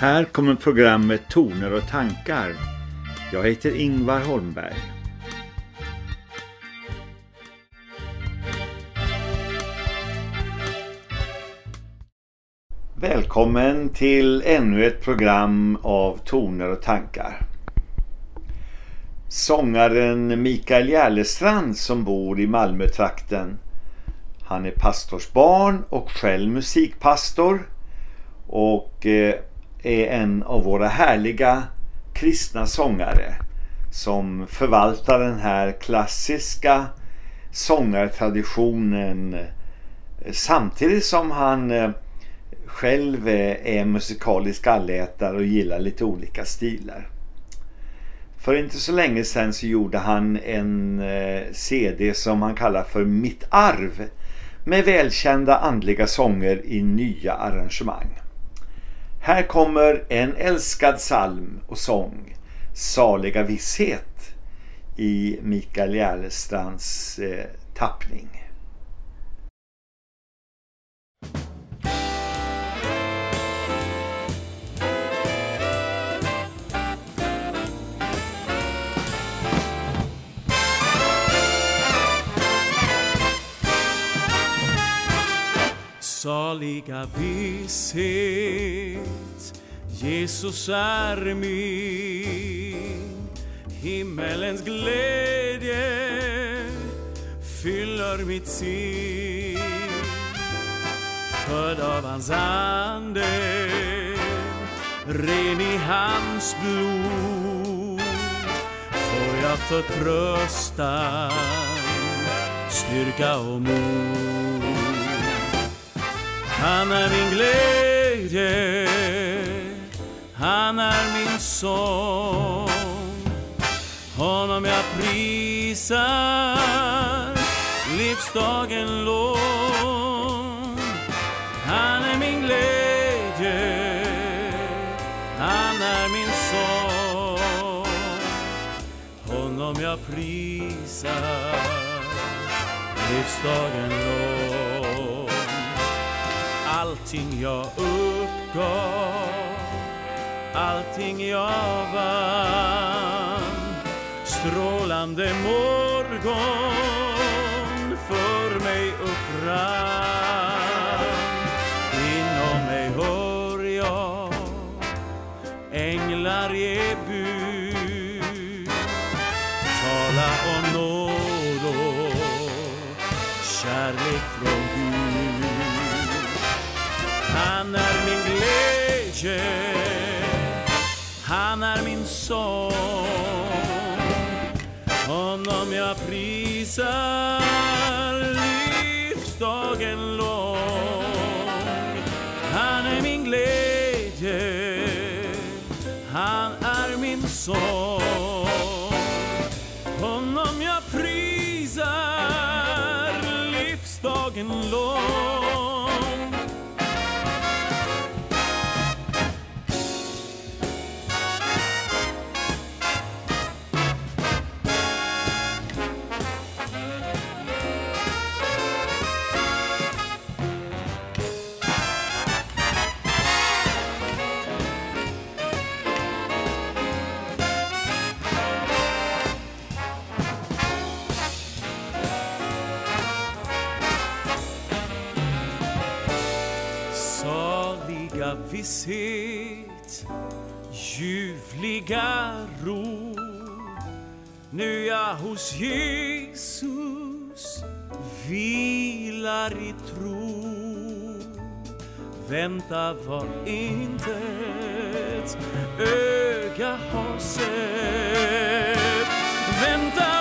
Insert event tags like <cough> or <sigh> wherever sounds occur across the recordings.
Här kommer programmet Toner och tankar. Jag heter Ingvar Holmberg. Välkommen till ännu ett program av Toner och tankar. Sångaren Mikael Järlestrand som bor i Malmötrakten. Han är pastorsbarn och själv musikpastor och eh, är en av våra härliga kristna sångare som förvaltar den här klassiska sångartraditionen eh, samtidigt som han eh, själv är musikalisk allätare och gillar lite olika stilar. För inte så länge sedan så gjorde han en eh, CD som han kallar för Mitt arv med välkända andliga sånger i nya arrangemang. Här kommer en älskad psalm och sång, Saliga visshet i Mikael Järlestrands eh, tappning. Saliga visshet Jesus är min. Himmelens glädje fyller mitt sinn. Född av hans ande ren i hans blod får jag förtröstan styrka och mod. Han är min glädje, han är min sång. Honom jag prisar livsdagen lång. Han är min glädje, han är min sång. Honom jag prisar livsdagen lång allting jag uppgav, allting jag vann. Strålande morgon för mig upprann. Inom mig hör jag änglar ge bud. Tala om nåd och kärlek från Gud. Han är min glädje, sång. Honom jag prisar livsdagen lång. Han är min glädje, han är min sång. Honom jag prisar livsdagen lång. Visshet, ljuvliga ro Nu jag hos Jesus vilar i tro. Vänta vad intet öga har sett. Vänta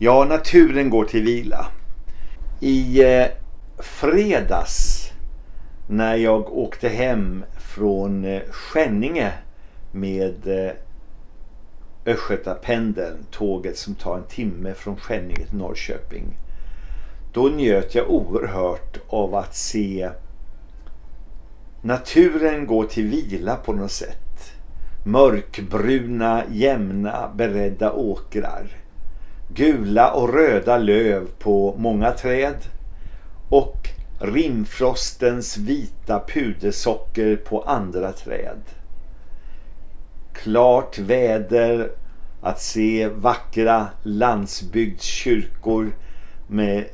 Ja, naturen går till vila. I eh, fredags när jag åkte hem från eh, Skänninge med eh, Östgötapendeln, tåget som tar en timme från Skänninge till Norrköping. Då njöt jag oerhört av att se naturen gå till vila på något sätt. Mörkbruna, jämna, beredda åkrar. Gula och röda löv på många träd. Och rimfrostens vita pudersocker på andra träd. Klart väder, att se vackra landsbygdskyrkor med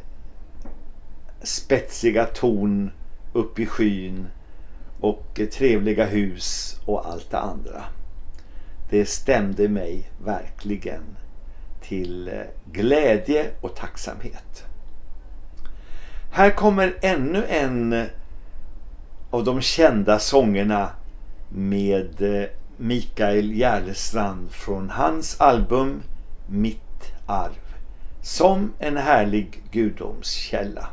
spetsiga torn upp i skyn och trevliga hus och allt det andra. Det stämde mig verkligen till eh, glädje och tacksamhet. Här kommer ännu en eh, av de kända sångerna med eh, Mikael Järlestrand från hans album Mitt arv. Som en härlig gudomskälla.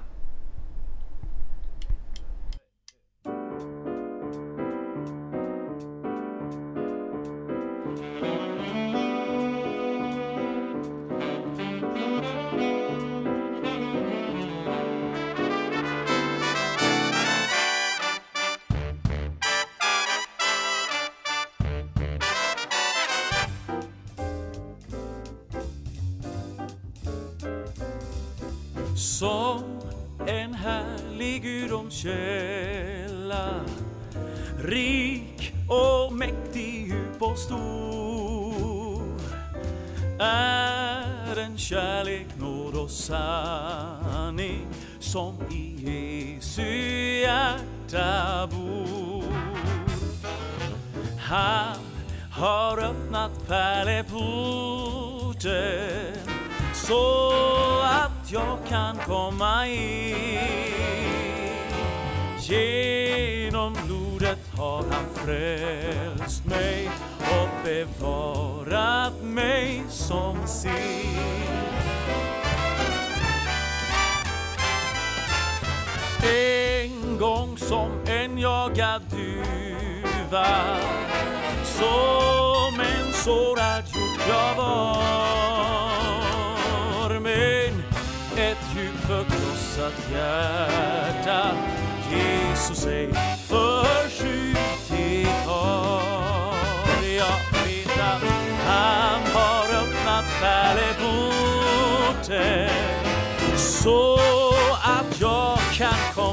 Sanning Som i Jesu hjärta bor Han har öppnat pärleporten så att jag kan komma in. Genom blodet har han frälst mig och bevarat mig som sin. En gång som en jagad duva som en sårad jord jag var. Men ett djupt förkrossat hjärta Jesus ej förskjutit har Jag vet att han har öppnat pärleporten så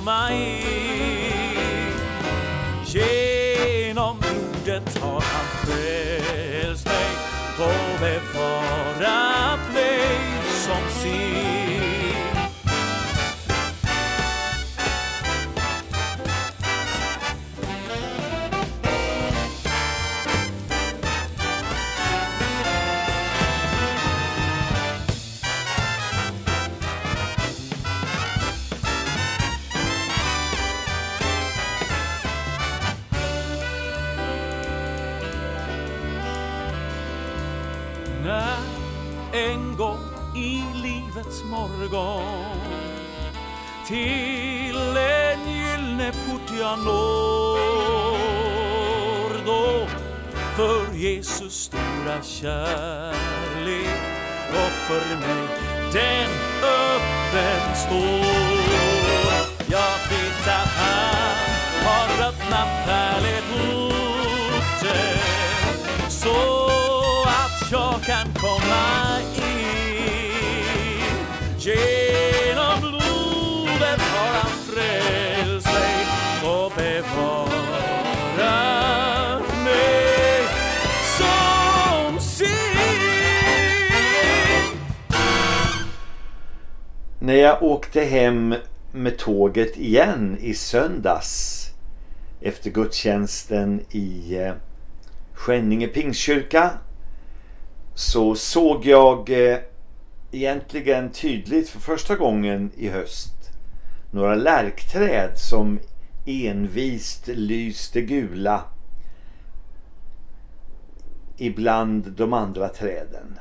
mig Genom blodet har han frälst mig och bevarat mig som sin. Livets till en gyllene port jag når då för Jesus stora kärlek och för mig den öppen står. När jag åkte hem med tåget igen i söndags efter gudstjänsten i eh, Skänninge Pingstkyrka så såg jag eh, egentligen tydligt för första gången i höst några lärkträd som envist lyste gula ibland de andra träden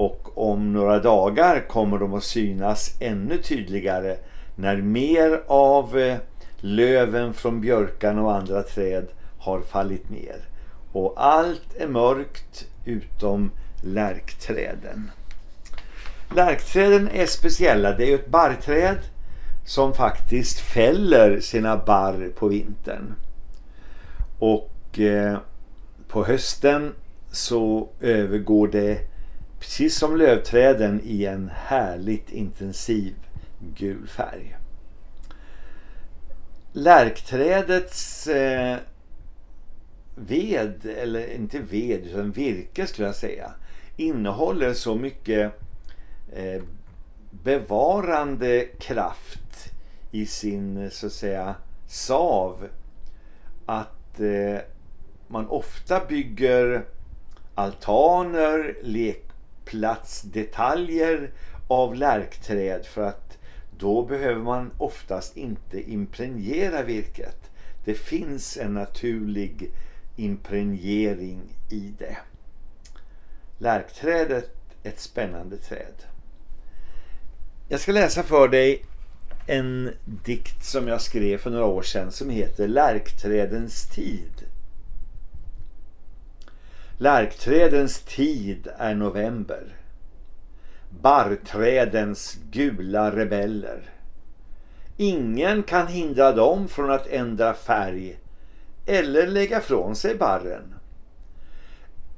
och om några dagar kommer de att synas ännu tydligare när mer av eh, löven från björkarna och andra träd har fallit ner. Och allt är mörkt utom lärkträden. Lärkträden är speciella. Det är ett barrträd som faktiskt fäller sina barr på vintern. Och eh, på hösten så övergår det precis som lövträden i en härligt intensiv gul färg. Lärkträdets eh, ved, eller inte ved utan virke skulle jag säga, innehåller så mycket eh, bevarande kraft i sin så att säga sav att eh, man ofta bygger altaner, platsdetaljer av lärkträd för att då behöver man oftast inte impregnera virket. Det finns en naturlig impregnering i det. Lärkträdet ett spännande träd. Jag ska läsa för dig en dikt som jag skrev för några år sedan som heter Lärkträdens tid. Lärkträdens tid är november. Barrträdens gula rebeller. Ingen kan hindra dem från att ändra färg eller lägga från sig barren.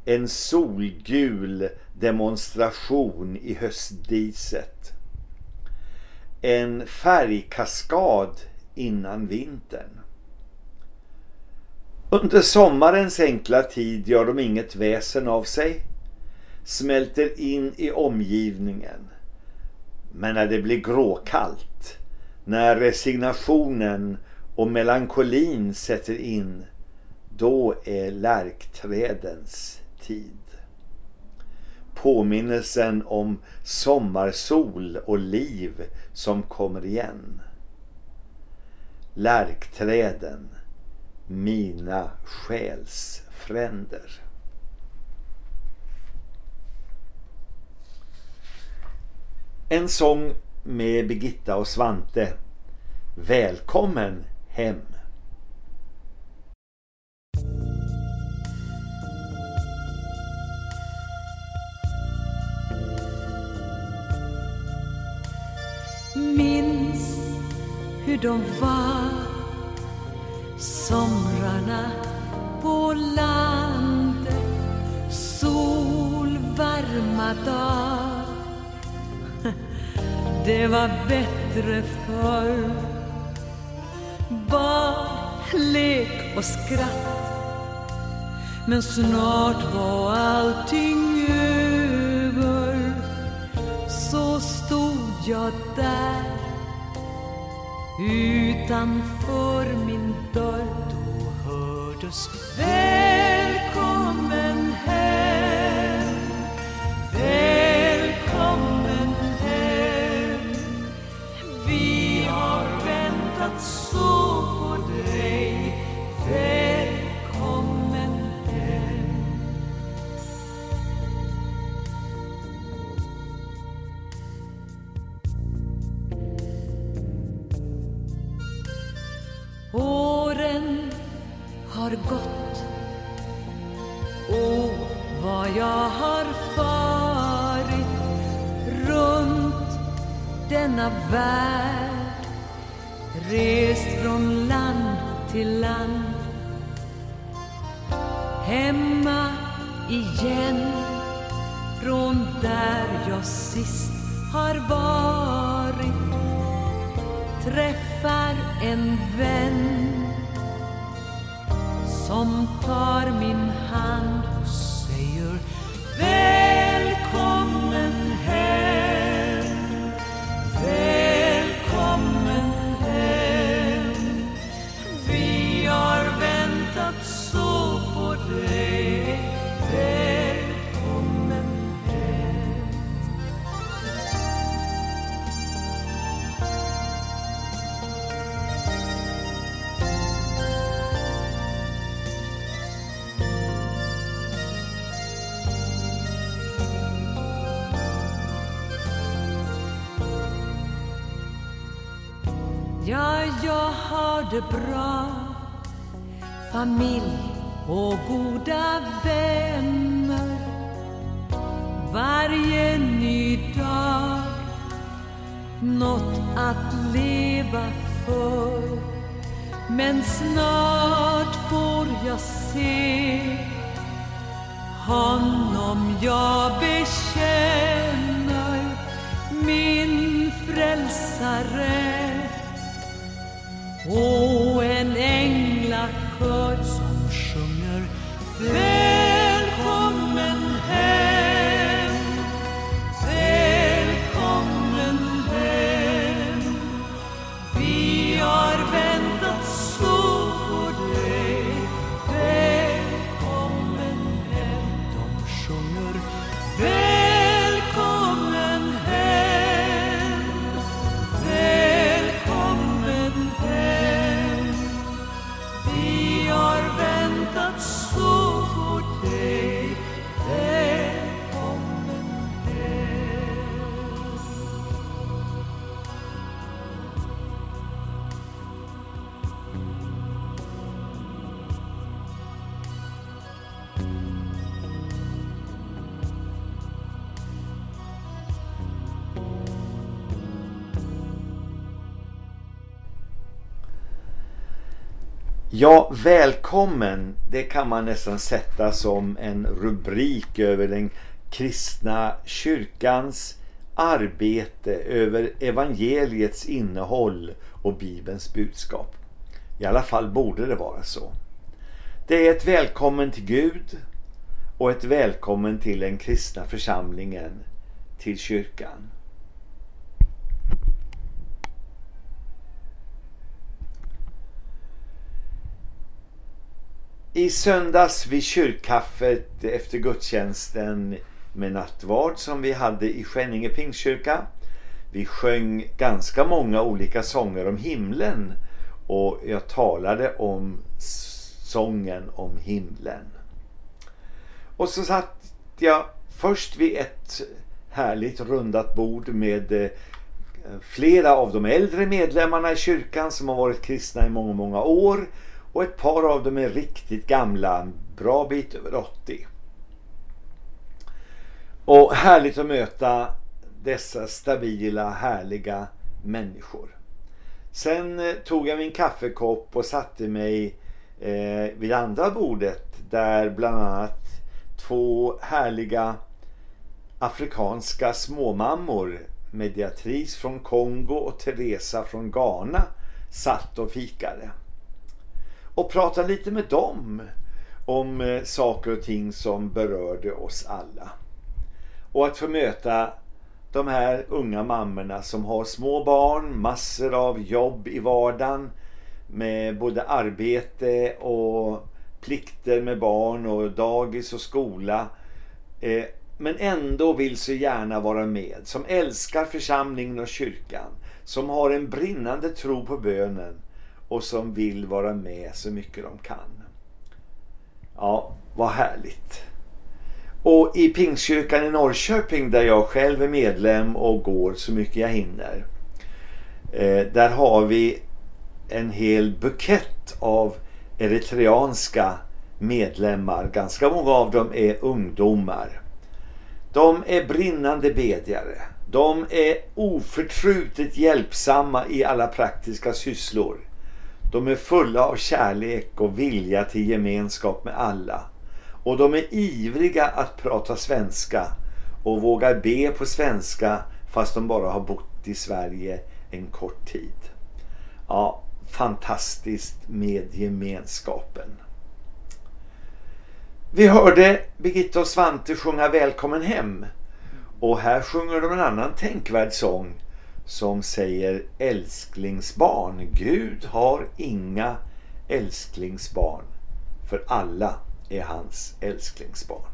En solgul demonstration i höstdiset. En färgkaskad innan vintern. Under sommarens enkla tid gör de inget väsen av sig, smälter in i omgivningen. Men när det blir gråkallt, när resignationen och melankolin sätter in, då är lärkträdens tid. Påminnelsen om sommarsol och liv som kommer igen. Lärkträden, mina själsfränder. En sång med Birgitta och Svante. Välkommen hem. Minns hur de var stanna på landet. Solvarma dagar <laughs> Det var bättre förr. Bad, lek och skratt. Men snart var allting över. Så stod jag där Utanför min dörr då hördes Välkommen värld rest från land till land. Hemma igen från där jag sist har varit. Träffar en vän som tar min har det Ja, välkommen. Det kan man nästan sätta som en rubrik över den kristna kyrkans arbete över evangeliets innehåll och Bibelns budskap. I alla fall borde det vara så. Det är ett välkommen till Gud och ett välkommen till den kristna församlingen, till kyrkan. I söndags vid kyrkkaffet efter gudstjänsten med nattvard som vi hade i Skänninge Pingstkyrka. Vi sjöng ganska många olika sånger om himlen och jag talade om sången om himlen. Och så satt jag först vid ett härligt rundat bord med eh, flera av de äldre medlemmarna i kyrkan som har varit kristna i många, många år och ett par av dem är riktigt gamla, en bra bit över 80. Och härligt att möta dessa stabila, härliga människor. Sen eh, tog jag min kaffekopp och satte mig eh, vid andra bordet där bland annat två härliga afrikanska småmammor Mediatrice från Kongo och Teresa från Ghana satt och fikade och prata lite med dem om eh, saker och ting som berörde oss alla. Och att få möta de här unga mammorna som har små barn, massor av jobb i vardagen med både arbete och plikter med barn och dagis och skola. Eh, men ändå vill så gärna vara med. Som älskar församlingen och kyrkan. Som har en brinnande tro på bönen och som vill vara med så mycket de kan. Ja, vad härligt. Och i Pingstkyrkan i Norrköping där jag själv är medlem och går så mycket jag hinner. Eh, där har vi en hel bukett av eritreanska medlemmar. Ganska många av dem är ungdomar. De är brinnande bedjare. De är oförtrutet hjälpsamma i alla praktiska sysslor. De är fulla av kärlek och vilja till gemenskap med alla. Och de är ivriga att prata svenska och vågar be på svenska fast de bara har bott i Sverige en kort tid. Ja, fantastiskt med gemenskapen. Vi hörde Birgitta och Svante sjunga Välkommen hem. Och här sjunger de en annan tänkvärd sång som säger älsklingsbarn. Gud har inga älsklingsbarn. För alla är hans älsklingsbarn.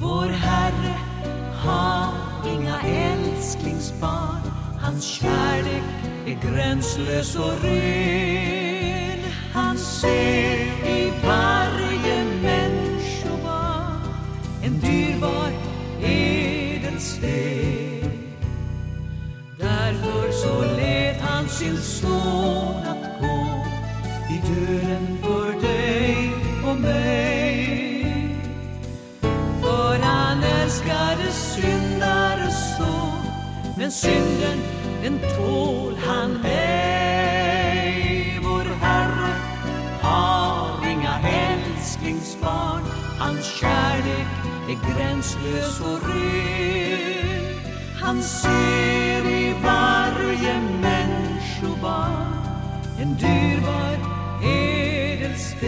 Vår Herre har inga älsklingsbarn Hans kärlek är gränslös och ren i varje människa en dyrbar edelsten. Därför så lät han sin son att gå i döden för dig och mig. För han älskade syndare så, men synden den tål han ej. Gränslös och ren. Han ser i varje människobarn en dyrbar ädelsten.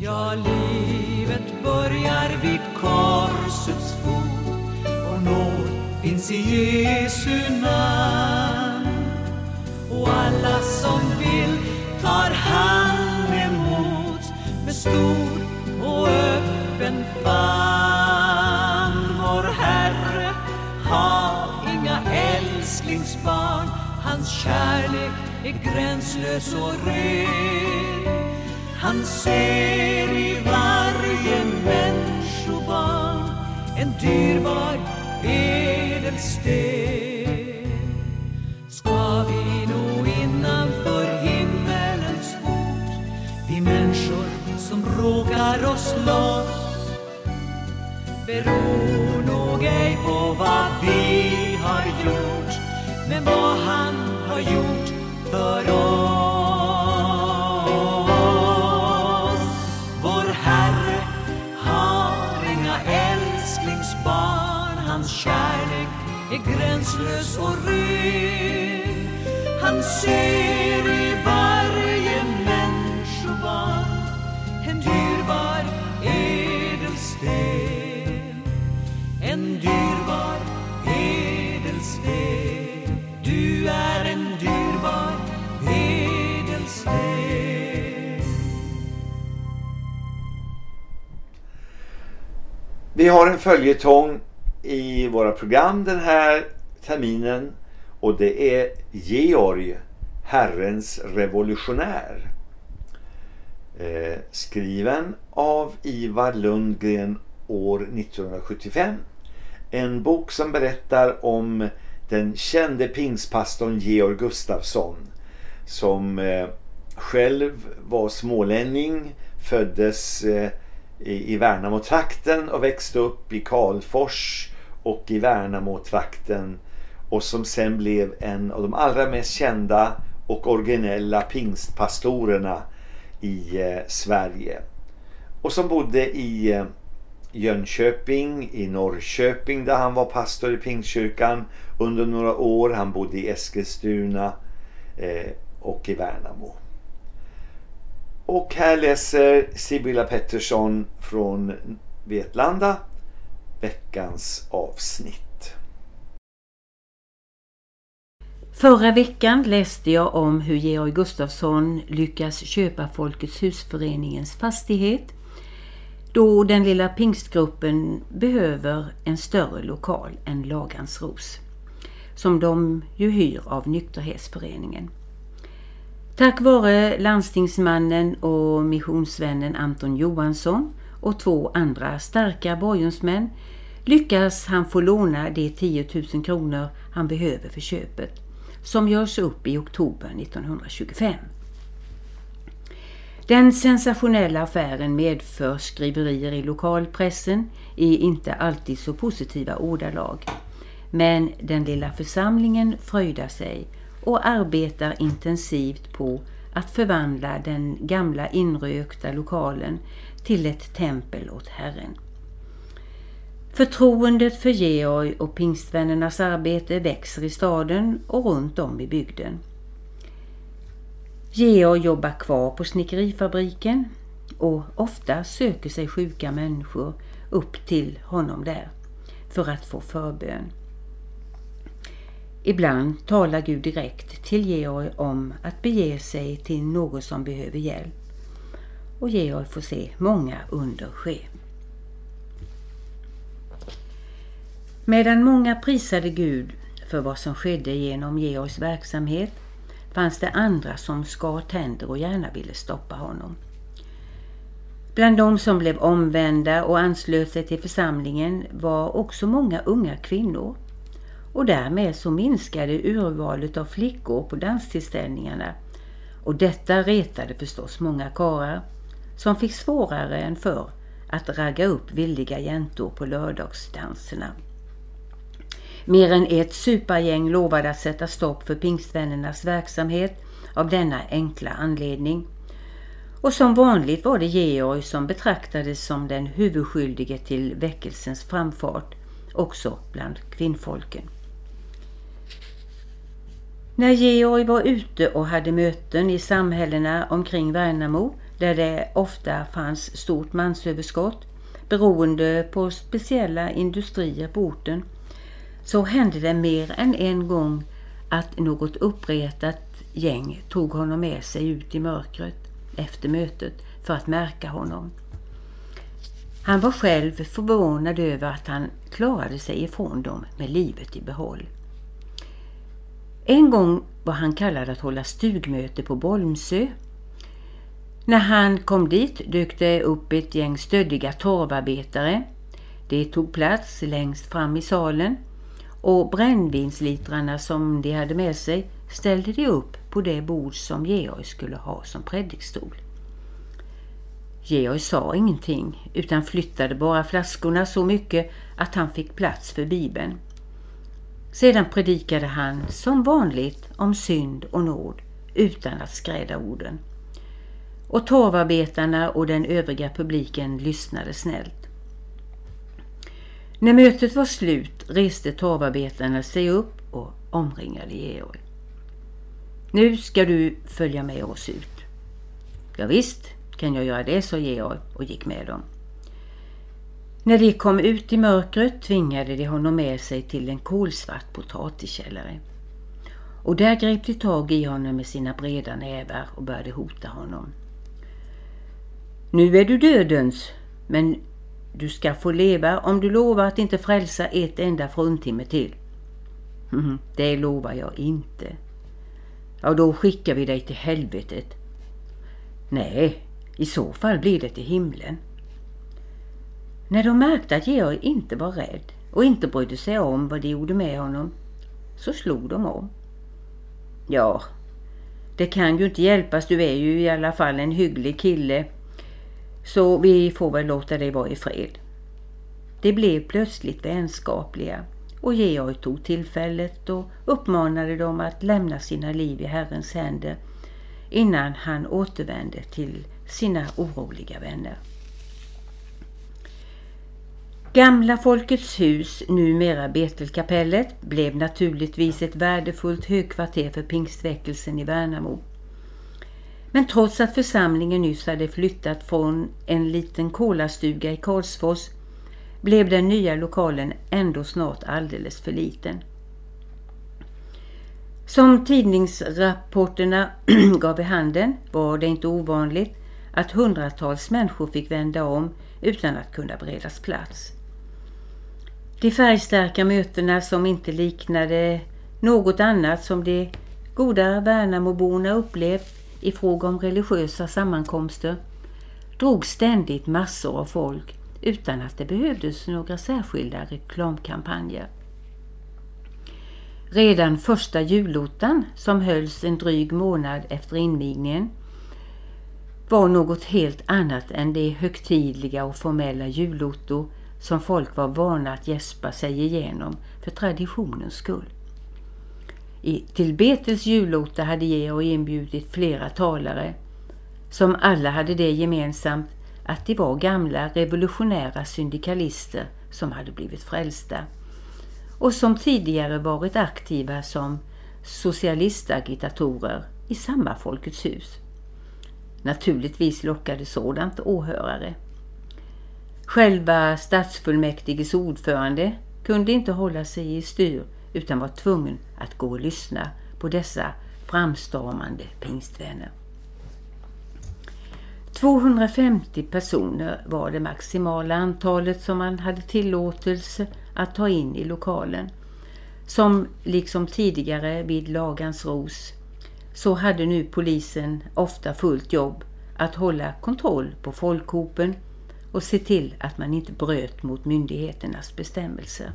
Ja, livet börjar vid korsets fot och nåd finns i Jesu namn. Och alla som vill tar han emot med stor hans kärlek är gränslös och ren. Han ser i varje människobarn en dyrbar ädelsten. Ska vi nå innanför himmelens port, vi människor som råkar oss loss, beror nog ej på vad vi har gjort, men vad han har gjort för oss. Vår Herre har inga älsklingsbarn, hans kärlek är gränslös och ren. Han ser i varje människobarn en dyrbar ädelsten. Vi har en följetong i våra program den här terminen och det är Georg, Herrens revolutionär. Eh, skriven av Ivar Lundgren år 1975. En bok som berättar om den kände pingspastorn Georg Gustafsson som eh, själv var smålänning, föddes eh, i, i Värnamo-trakten och växte upp i Karlfors och i Värnamo-trakten och som sen blev en av de allra mest kända och originella pingstpastorerna i eh, Sverige. Och som bodde i eh, Jönköping, i Norrköping där han var pastor i Pingstkyrkan under några år. Han bodde i Eskilstuna eh, och i Värnamo. Och här läser Sibylla Pettersson från Vetlanda veckans avsnitt. Förra veckan läste jag om hur Georg Gustafsson lyckas köpa Folkets husföreningens fastighet då den lilla pingstgruppen behöver en större lokal än Lagans ros. som de ju hyr av nykterhetsföreningen. Tack vare landstingsmannen och missionsvännen Anton Johansson och två andra starka borgensmän lyckas han få låna de 10 000 kronor han behöver för köpet som görs upp i oktober 1925. Den sensationella affären medför skriverier i lokalpressen i inte alltid så positiva ordalag. Men den lilla församlingen fröjdar sig och arbetar intensivt på att förvandla den gamla inrökta lokalen till ett tempel åt Herren. Förtroendet för Georg och pingstvännernas arbete växer i staden och runt om i bygden. Georg jobbar kvar på snickerifabriken och ofta söker sig sjuka människor upp till honom där för att få förbön. Ibland talar Gud direkt till Georg om att bege sig till någon som behöver hjälp. Och Georg får se många under ske. Medan många prisade Gud för vad som skedde genom Georgs verksamhet fanns det andra som skar tänder och gärna ville stoppa honom. Bland de som blev omvända och anslöt sig till församlingen var också många unga kvinnor och därmed så minskade urvalet av flickor på danstillställningarna och detta retade förstås många karar som fick svårare än förr att ragga upp villiga jäntor på lördagsdanserna. Mer än ett supergäng lovade att sätta stopp för pingstvännernas verksamhet av denna enkla anledning. Och som vanligt var det Georg som betraktades som den huvudskyldige till väckelsens framfart, också bland kvinnfolken. När Georg var ute och hade möten i samhällena omkring Värnamo där det ofta fanns stort mansöverskott beroende på speciella industrier på orten så hände det mer än en gång att något uppretat gäng tog honom med sig ut i mörkret efter mötet för att märka honom. Han var själv förvånad över att han klarade sig ifrån dem med livet i behåll. En gång var han kallad att hålla stugmöte på Bolmsö. När han kom dit dök det upp ett gäng stöddiga torvarbetare. De tog plats längst fram i salen och brännvinslitrarna som de hade med sig ställde de upp på det bord som Georg skulle ha som predikstol. Georg sa ingenting utan flyttade bara flaskorna så mycket att han fick plats för bibeln. Sedan predikade han som vanligt om synd och nåd utan att skräda orden. Och torvarbetarna och den övriga publiken lyssnade snällt. När mötet var slut reste torvarbetarna sig upp och omringade Georg. Nu ska du följa med oss ut. Ja, visst kan jag göra det, sa Georg och gick med dem. När de kom ut i mörkret tvingade de honom med sig till en kolsvart potatiskällare. Och där grep de tag i honom med sina breda nävar och började hota honom. Nu är du dödens, men du ska få leva om du lovar att inte frälsa ett enda fruntimme till. Mm, det lovar jag inte. Ja, då skickar vi dig till helvetet. Nej, i så fall blir det till himlen. När de märkte att Georg inte var rädd och inte brydde sig om vad de gjorde med honom så slog de om. Ja, det kan ju inte hjälpas, du är ju i alla fall en hygglig kille så vi får väl låta dig vara i fred. De blev plötsligt vänskapliga och Georg tog tillfället och uppmanade dem att lämna sina liv i Herrens händer innan han återvände till sina oroliga vänner. Gamla Folkets hus, numera Betelkapellet, blev naturligtvis ett värdefullt högkvarter för pingstväckelsen i Värnamo. Men trots att församlingen nyss hade flyttat från en liten kolastuga i Karlsfors blev den nya lokalen ändå snart alldeles för liten. Som tidningsrapporterna <clears throat> gav i handen var det inte ovanligt att hundratals människor fick vända om utan att kunna beredas plats. De färgstarka mötena som inte liknade något annat som de goda Värnamoborna upplevt i fråga om religiösa sammankomster drog ständigt massor av folk utan att det behövdes några särskilda reklamkampanjer. Redan första julottan som hölls en dryg månad efter invigningen var något helt annat än det högtidliga och formella julotto som folk var vana att gäspa sig igenom för traditionens skull. I, till Betels julotta hade Georg inbjudit flera talare som alla hade det gemensamt att de var gamla revolutionära syndikalister som hade blivit frälsta och som tidigare varit aktiva som socialistagitatorer i samma Folkets hus. Naturligtvis lockade sådant åhörare. Själva stadsfullmäktiges ordförande kunde inte hålla sig i styr utan var tvungen att gå och lyssna på dessa framstormande pingstvänner. 250 personer var det maximala antalet som man hade tillåtelse att ta in i lokalen. Som liksom tidigare vid Lagans ros så hade nu polisen ofta fullt jobb att hålla kontroll på folkhopen och se till att man inte bröt mot myndigheternas bestämmelser.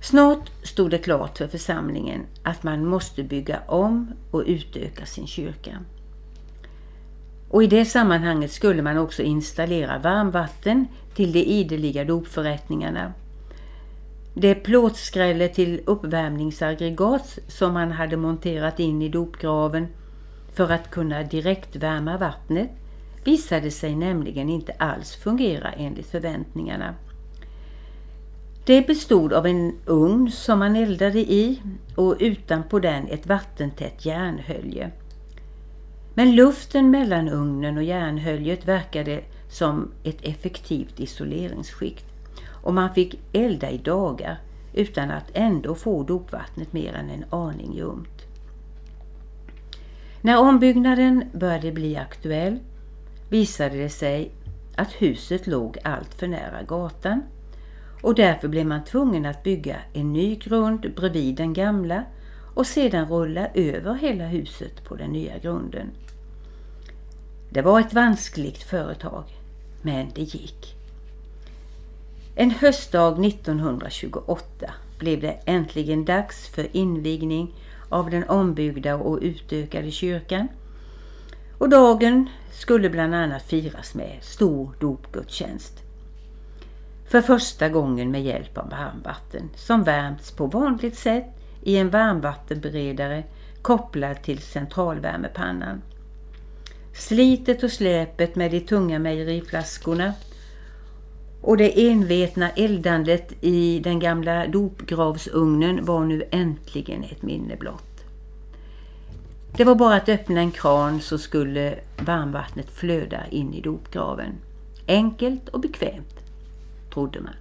Snart stod det klart för församlingen att man måste bygga om och utöka sin kyrka. Och i det sammanhanget skulle man också installera varmvatten till de ideliga dopförrättningarna. Det plåtskrälle till uppvärmningsaggregat som man hade monterat in i dopgraven för att kunna direktvärma vattnet visade sig nämligen inte alls fungera enligt förväntningarna. Det bestod av en ugn som man eldade i och utanpå den ett vattentätt järnhölje. Men luften mellan ugnen och järnhöljet verkade som ett effektivt isoleringsskikt och man fick elda i dagar utan att ändå få dopvattnet mer än en aning ljumt. När ombyggnaden började bli aktuell visade det sig att huset låg allt för nära gatan och därför blev man tvungen att bygga en ny grund bredvid den gamla och sedan rulla över hela huset på den nya grunden. Det var ett vanskligt företag, men det gick. En höstdag 1928 blev det äntligen dags för invigning av den ombyggda och utökade kyrkan. Och dagen skulle bland annat firas med stor dopgudstjänst. För första gången med hjälp av varmvatten som värmts på vanligt sätt i en varmvattenberedare kopplad till centralvärmepannan. Slitet och släpet med de tunga mejeriflaskorna och det envetna eldandet i den gamla dopgravsugnen var nu äntligen ett minne blott. Det var bara att öppna en kran så skulle varmvattnet flöda in i dopgraven. Enkelt och bekvämt, trodde man.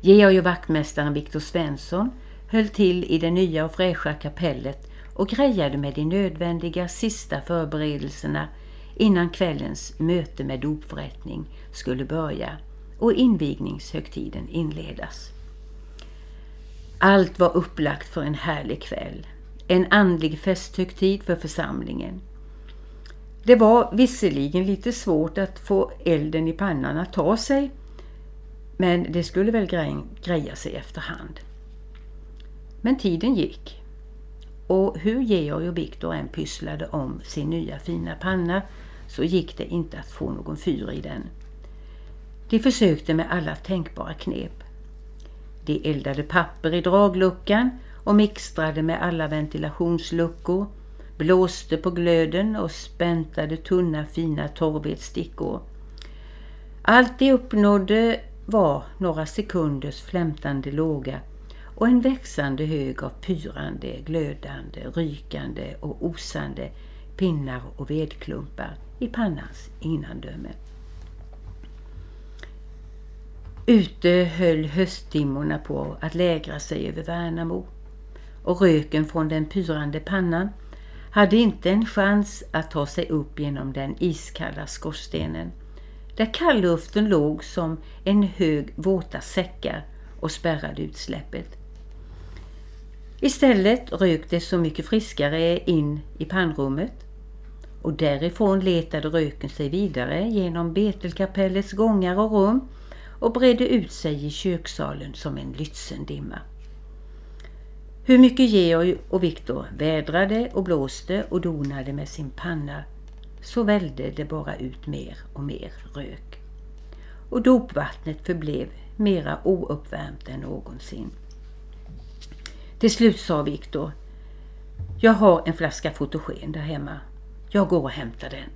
Georg och vaktmästaren Viktor Svensson höll till i det nya och fräscha kapellet och grejade med de nödvändiga sista förberedelserna innan kvällens möte med dopförrättning skulle börja och invigningshögtiden inledas. Allt var upplagt för en härlig kväll, en andlig festhögtid för församlingen. Det var visserligen lite svårt att få elden i pannan att ta sig, men det skulle väl greja sig efterhand. Men tiden gick och hur Georg och Viktor än pysslade om sin nya fina panna så gick det inte att få någon fyr i den. De försökte med alla tänkbara knep. De eldade papper i dragluckan och mixtrade med alla ventilationsluckor, blåste på glöden och späntade tunna fina torrvedstickor. Allt de uppnådde var några sekunders flämtande låga och en växande hög av pyrande, glödande, rykande och osande pinnar och vedklumpar i pannans innandöme. Ute höll höstdimmorna på att lägra sig över Värnamo och röken från den pyrande pannan hade inte en chans att ta sig upp genom den iskalla skorstenen där kallluften låg som en hög våta säckar och spärrade utsläppet. Istället rök det så mycket friskare in i pannrummet och därifrån letade röken sig vidare genom Betelkapellets gångar och rum och bredde ut sig i köksalen som en Lützendimma. Hur mycket Georg och Viktor vädrade och blåste och donade med sin panna så välde det bara ut mer och mer rök. Och dopvattnet förblev mera ouppvärmt än någonsin. Till slut sa Viktor, jag har en flaska fotogen där hemma. Jag går och hämtar den.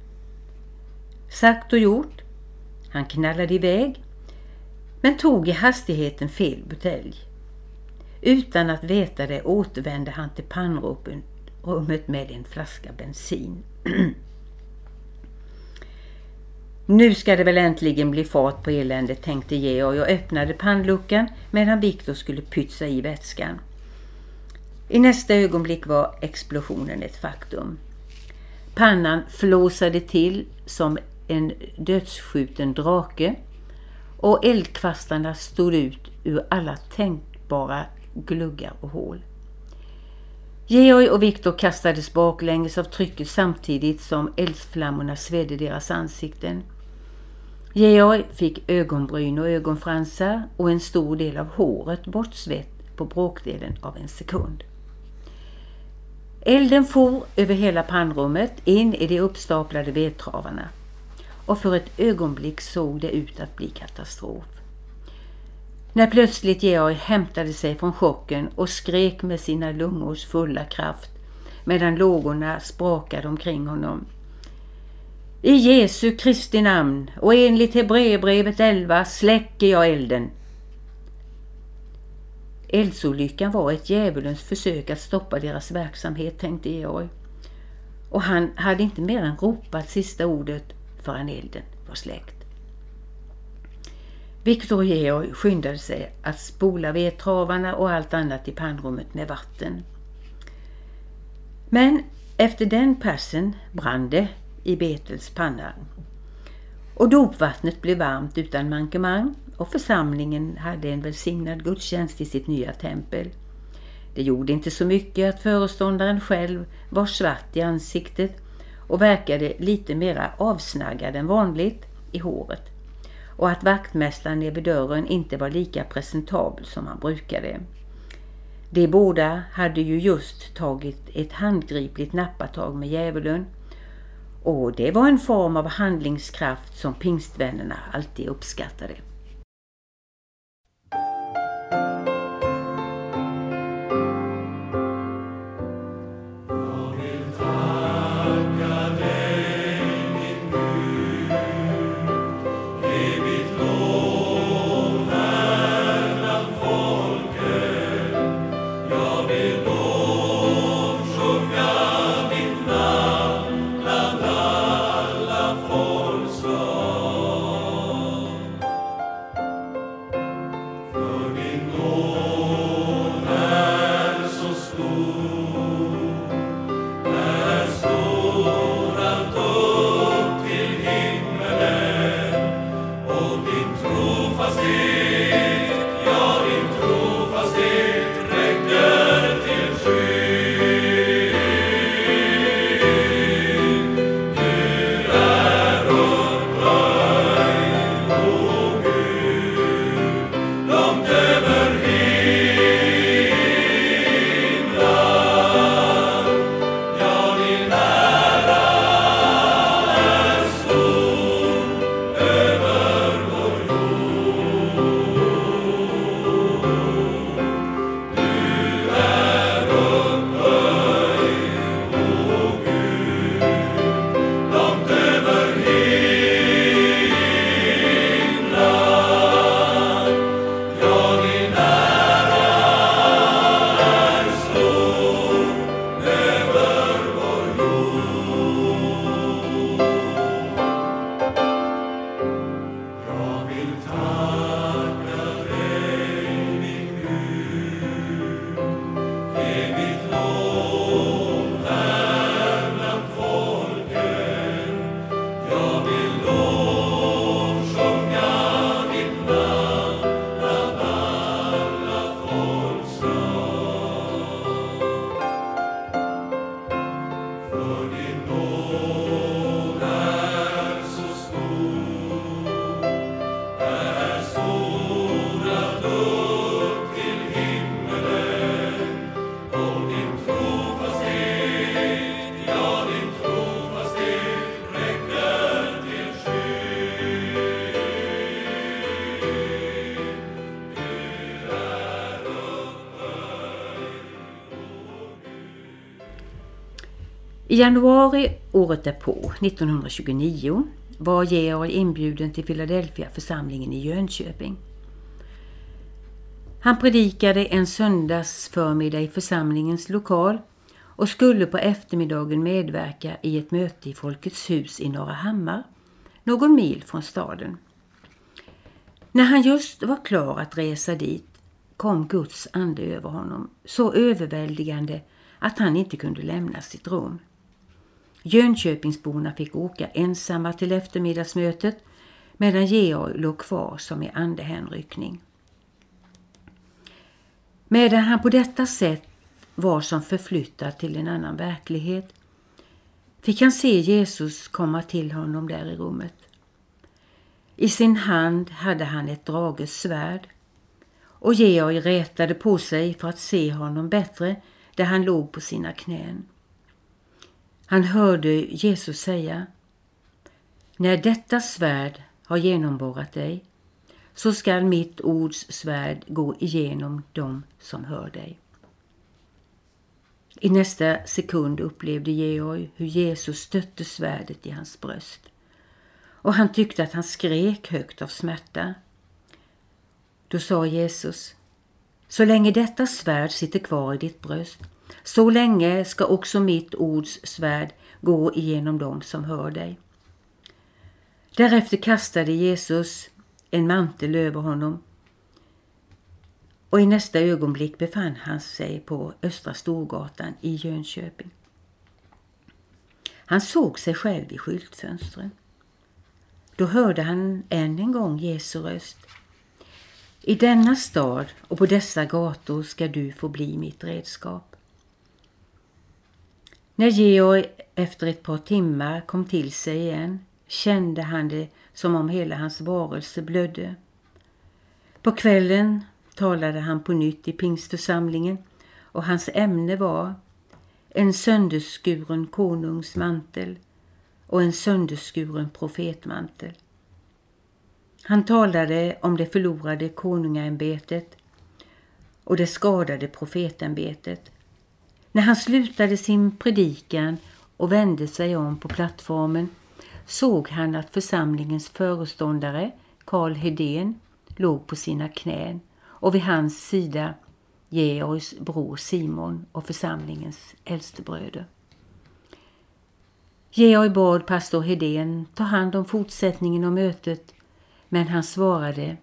Sagt och gjort. Han knallade iväg men tog i hastigheten fel butelj. Utan att veta det återvände han till pannrummet med en flaska bensin. <clears throat> Nu ska det väl äntligen bli fart på eländet, tänkte Georg och öppnade pannluckan medan Viktor skulle pytsa i vätskan. I nästa ögonblick var explosionen ett faktum. Pannan flåsade till som en dödsskjuten drake och eldkvastarna stod ut ur alla tänkbara gluggar och hål. Georg och Viktor kastades baklänges av trycket samtidigt som eldsflammorna svedde deras ansikten. Georg fick ögonbryn och ögonfransar och en stor del av håret bortsvett på bråkdelen av en sekund. Elden for över hela pannrummet in i de uppstaplade vedtravarna och för ett ögonblick såg det ut att bli katastrof. När plötsligt Georg hämtade sig från chocken och skrek med sina lungors fulla kraft medan lågorna sprakade omkring honom. I Jesu Kristi namn och enligt Hebreerbrevet 11 släcker jag elden. Eldsolyckan var ett djävulens försök att stoppa deras verksamhet, tänkte Georg. Och han hade inte mer än ropat sista ordet förrän elden var släckt. Viktor och Georg skyndade sig att spola vedtravarna och allt annat i pannrummet med vatten. Men efter den passen brann det i Betels panna. Och dopvattnet blev varmt utan mankemang och församlingen hade en välsignad gudstjänst i sitt nya tempel. Det gjorde inte så mycket att föreståndaren själv var svart i ansiktet och verkade lite mera avsnaggad än vanligt i håret och att vaktmästaren nere vid dörren inte var lika presentabel som han brukade. De båda hade ju just tagit ett handgripligt nappatag med djävulen och det var en form av handlingskraft som pingstvännerna alltid uppskattade. I januari året därpå, 1929, var Georg inbjuden till Philadelphia församlingen i Jönköping. Han predikade en söndagsförmiddag i församlingens lokal och skulle på eftermiddagen medverka i ett möte i Folkets hus i Norra Hammar, någon mil från staden. När han just var klar att resa dit kom Guds ande över honom, så överväldigande att han inte kunde lämna sitt rum. Jönköpingsborna fick åka ensamma till eftermiddagsmötet medan Georg låg kvar som i andehänryckning. Medan han på detta sätt var som förflyttad till en annan verklighet fick han se Jesus komma till honom där i rummet. I sin hand hade han ett draget svärd och Georg rätade på sig för att se honom bättre där han låg på sina knän. Han hörde Jesus säga När detta svärd har genomborrat dig så skall mitt ords svärd gå igenom dem som hör dig. I nästa sekund upplevde Georg hur Jesus stötte svärdet i hans bröst. Och han tyckte att han skrek högt av smärta. Då sa Jesus, så länge detta svärd sitter kvar i ditt bröst, så länge ska också mitt ords svärd gå igenom dem som hör dig. Därefter kastade Jesus en mantel över honom och i nästa ögonblick befann han sig på Östra Storgatan i Jönköping. Han såg sig själv i skyltfönstren. Då hörde han än en gång Jesu röst. I denna stad och på dessa gator ska du få bli mitt redskap. När Georg efter ett par timmar kom till sig igen kände han det som om hela hans varelse blödde. På kvällen talade han på nytt i pingstförsamlingen och hans ämne var en sönderskuren konungsmantel och en sönderskuren profetmantel. Han talade om det förlorade konungaämbetet och det skadade profetämbetet. När han slutade sin predikan och vände sig om på plattformen såg han att församlingens föreståndare, Karl Hedén, låg på sina knän och vid hans sida Georgs bror Simon och församlingens äldstebröder. Georg bad pastor Hedén ta hand om fortsättningen av mötet men han svarade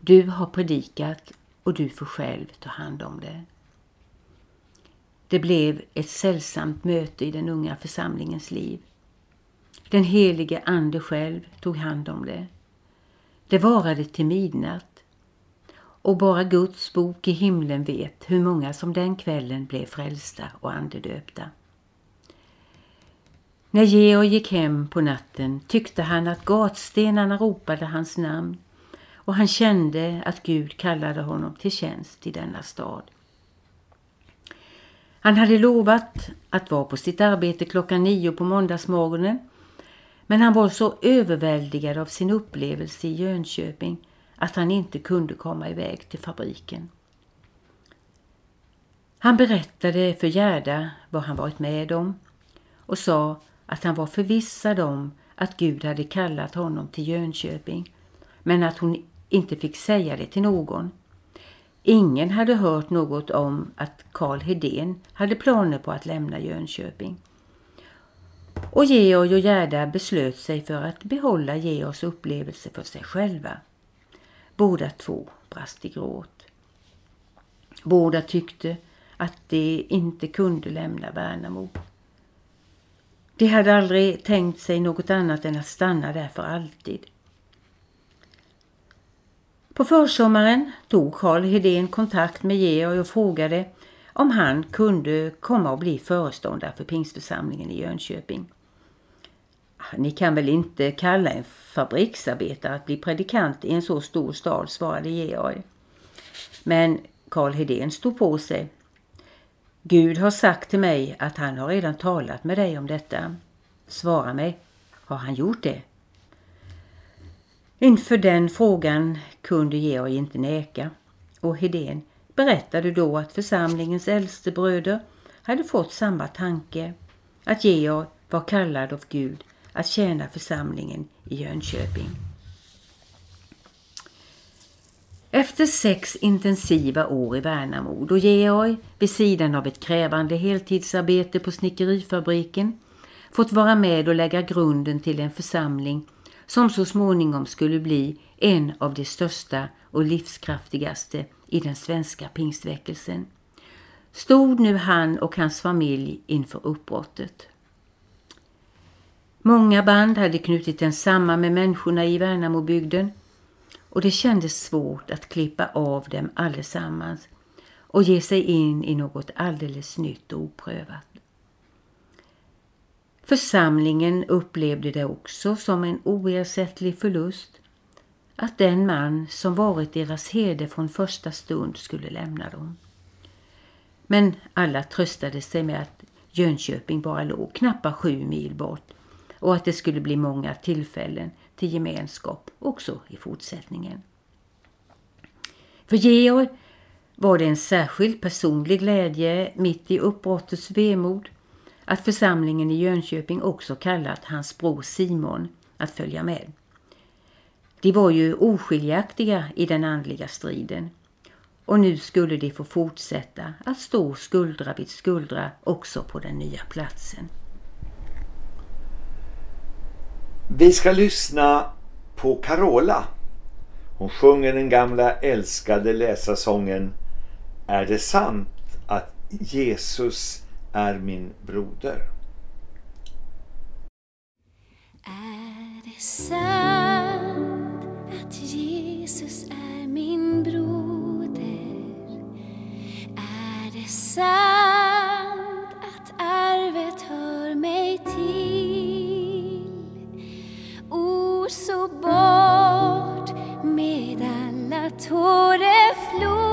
Du har predikat och du får själv ta hand om det. Det blev ett sällsamt möte i den unga församlingens liv. Den helige ande själv tog hand om det. Det varade till midnatt och bara Guds bok i himlen vet hur många som den kvällen blev frälsta och andedöpta. När Georg gick hem på natten tyckte han att gatstenarna ropade hans namn och han kände att Gud kallade honom till tjänst i denna stad. Han hade lovat att vara på sitt arbete klockan nio på måndagsmorgonen men han var så överväldigad av sin upplevelse i Jönköping att han inte kunde komma iväg till fabriken. Han berättade för Gerda vad han varit med om och sa att han var förvissad om att Gud hade kallat honom till Jönköping men att hon inte fick säga det till någon. Ingen hade hört något om att Karl Hedén hade planer på att lämna Jönköping. Och Georg och Gerda beslöt sig för att behålla Georgs upplevelse för sig själva. Båda två brast i gråt. Båda tyckte att de inte kunde lämna Värnamo. De hade aldrig tänkt sig något annat än att stanna där för alltid. På försommaren tog Karl Hedén kontakt med Georg och frågade om han kunde komma och bli föreståndare för pingstförsamlingen i Jönköping. Ah, ni kan väl inte kalla en fabriksarbetare att bli predikant i en så stor stad, svarade Georg. Men Karl Hedén stod på sig. Gud har sagt till mig att han har redan talat med dig om detta. Svara mig, har han gjort det? Inför den frågan kunde Georg inte neka och Hedén berättade då att församlingens äldste bröder hade fått samma tanke, att Georg var kallad av Gud att tjäna församlingen i Jönköping. Efter sex intensiva år i Värnamo då Georg vid sidan av ett krävande heltidsarbete på snickerifabriken fått vara med och lägga grunden till en församling som så småningom skulle bli en av de största och livskraftigaste i den svenska pingstväckelsen stod nu han och hans familj inför uppbrottet. Många band hade knutit den samman med människorna i Värnamobygden och det kändes svårt att klippa av dem allesammans och ge sig in i något alldeles nytt och oprövat. Församlingen upplevde det också som en oersättlig förlust att den man som varit deras herde från första stund skulle lämna dem. Men alla tröstade sig med att Jönköping bara låg knappt sju mil bort och att det skulle bli många tillfällen till gemenskap också i fortsättningen. För Georg var det en särskild personlig glädje mitt i uppbrottets vemod att församlingen i Jönköping också kallat hans bror Simon att följa med. De var ju oskiljaktiga i den andliga striden och nu skulle de få fortsätta att stå skuldra vid skuldra också på den nya platsen. Vi ska lyssna på Carola. Hon sjunger den gamla älskade läsarsången Är det sant att Jesus är min broder? Är det sant att Jesus är min broder? Är det sant att arvet hör mig till? O, så bort med alla tårefloder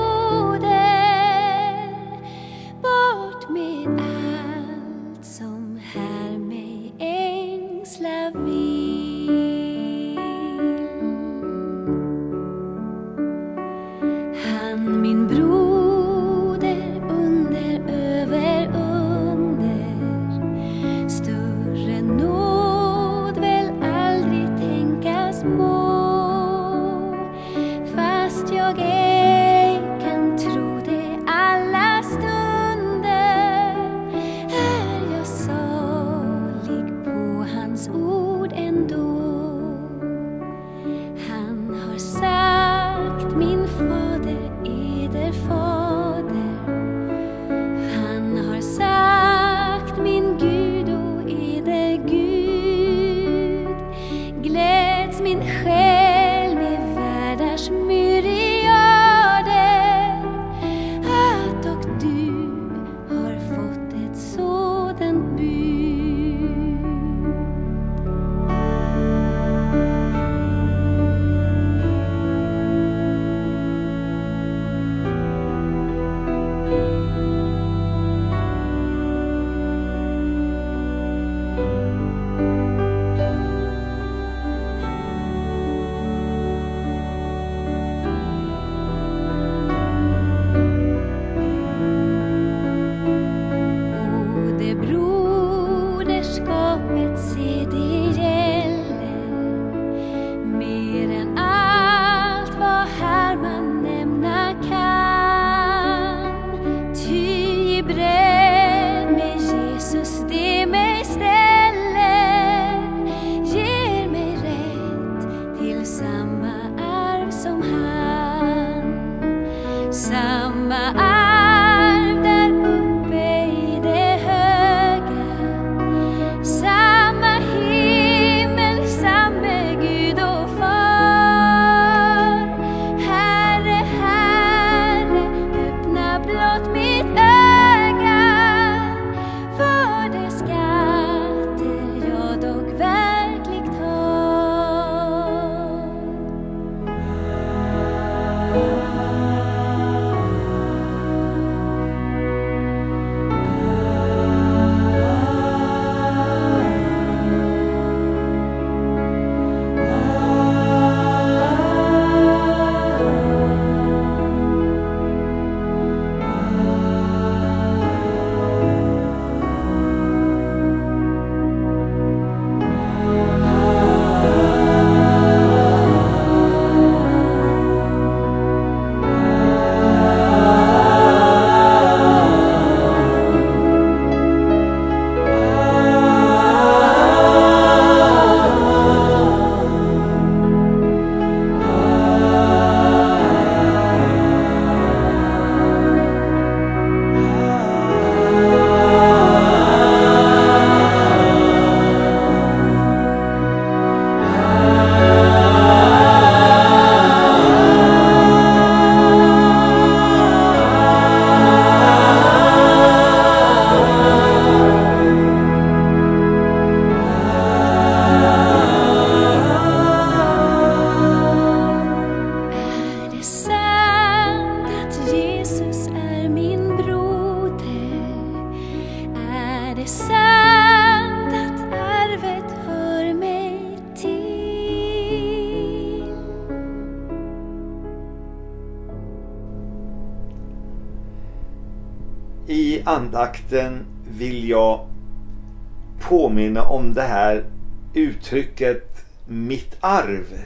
arv.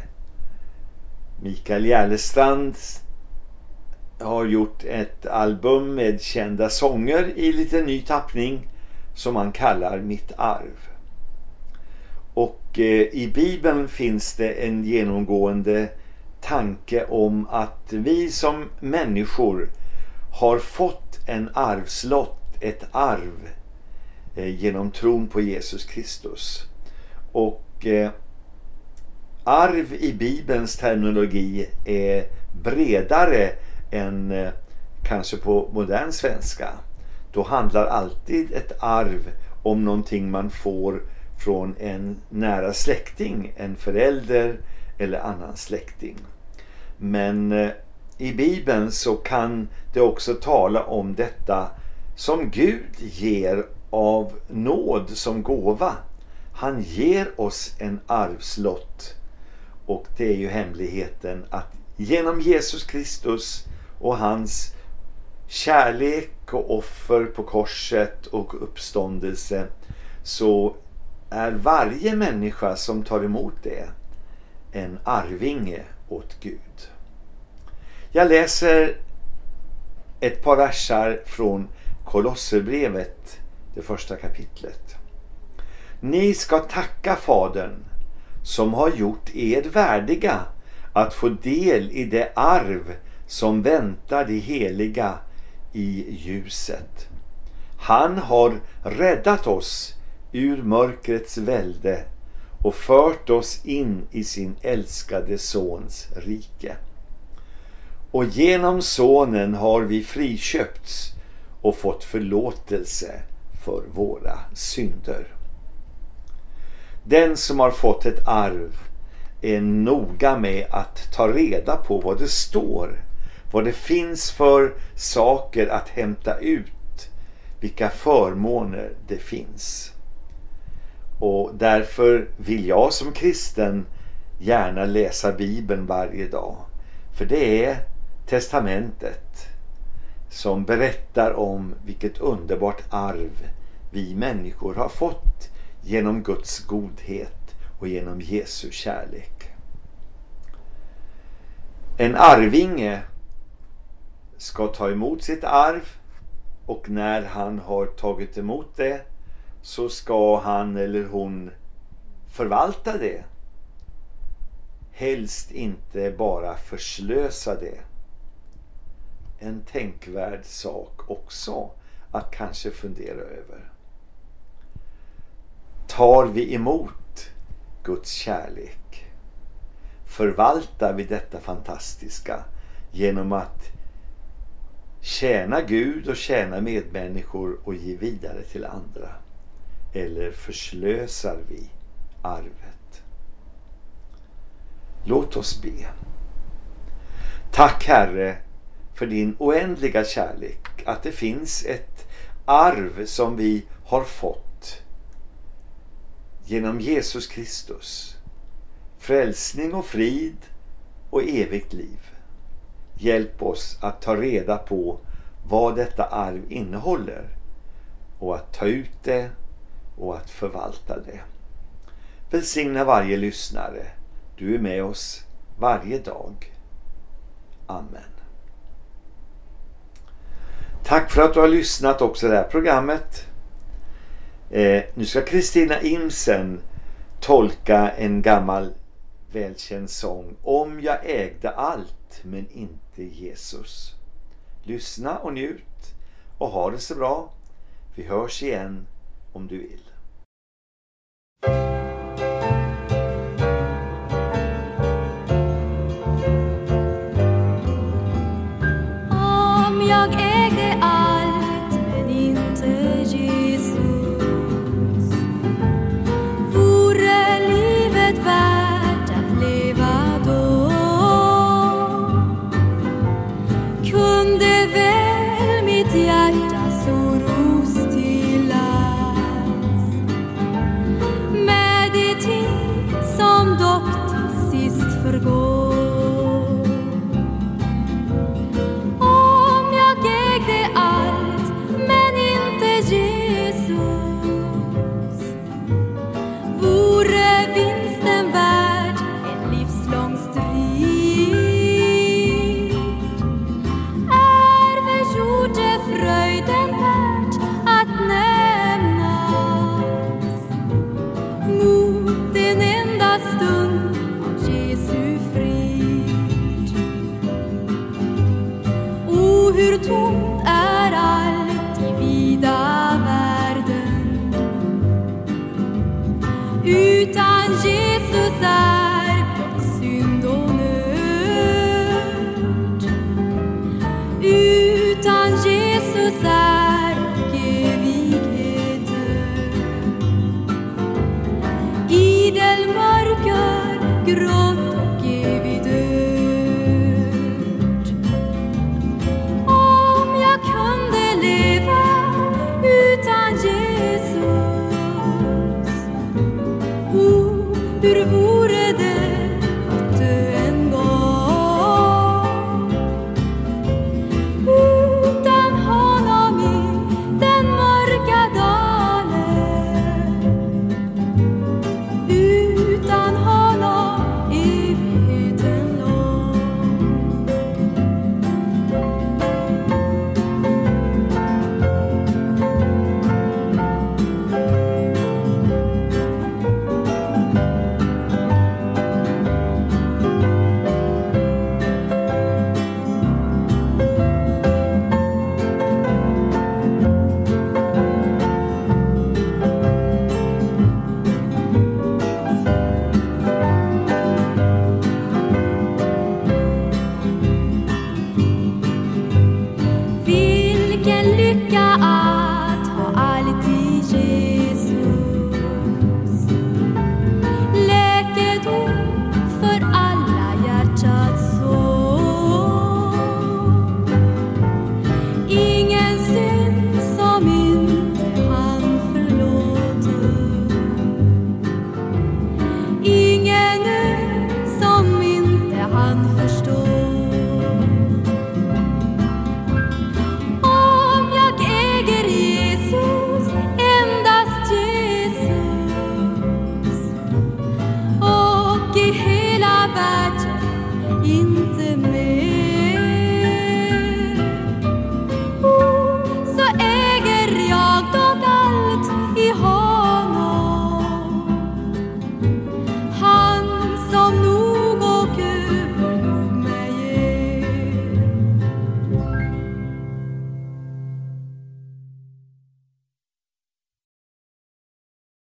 Mikael Järlestrand har gjort ett album med kända sånger i lite ny tappning som man kallar Mitt arv. Och eh, i Bibeln finns det en genomgående tanke om att vi som människor har fått en arvslott, ett arv eh, genom tron på Jesus Kristus. Och eh, arv i Bibelns terminologi är bredare än eh, kanske på modern svenska. Då handlar alltid ett arv om någonting man får från en nära släkting, en förälder eller annan släkting. Men eh, i Bibeln så kan det också tala om detta som Gud ger av nåd som gåva. Han ger oss en arvslott och det är ju hemligheten att genom Jesus Kristus och hans kärlek och offer på korset och uppståndelse så är varje människa som tar emot det en arvinge åt Gud. Jag läser ett par versar från Kolosserbrevet, det första kapitlet. Ni ska tacka Fadern som har gjort er värdiga att få del i det arv som väntar de heliga i ljuset. Han har räddat oss ur mörkrets välde och fört oss in i sin älskade sons rike. Och genom sonen har vi friköpts och fått förlåtelse för våra synder. Den som har fått ett arv är noga med att ta reda på vad det står, vad det finns för saker att hämta ut, vilka förmåner det finns. Och därför vill jag som kristen gärna läsa Bibeln varje dag. För det är testamentet som berättar om vilket underbart arv vi människor har fått genom Guds godhet och genom Jesu kärlek. En arvinge ska ta emot sitt arv och när han har tagit emot det så ska han eller hon förvalta det. Helst inte bara förslösa det. En tänkvärd sak också att kanske fundera över. Tar vi emot Guds kärlek? Förvaltar vi detta fantastiska genom att tjäna Gud och tjäna medmänniskor och ge vidare till andra? Eller förslösar vi arvet? Låt oss be. Tack Herre för din oändliga kärlek. Att det finns ett arv som vi har fått genom Jesus Kristus. Frälsning och frid och evigt liv. Hjälp oss att ta reda på vad detta arv innehåller och att ta ut det och att förvalta det. Välsigna varje lyssnare. Du är med oss varje dag. Amen. Tack för att du har lyssnat också det här programmet. Eh, nu ska Kristina Imsen tolka en gammal välkänd sång Om jag ägde allt men inte Jesus. Lyssna och njut och ha det så bra. Vi hörs igen om du vill.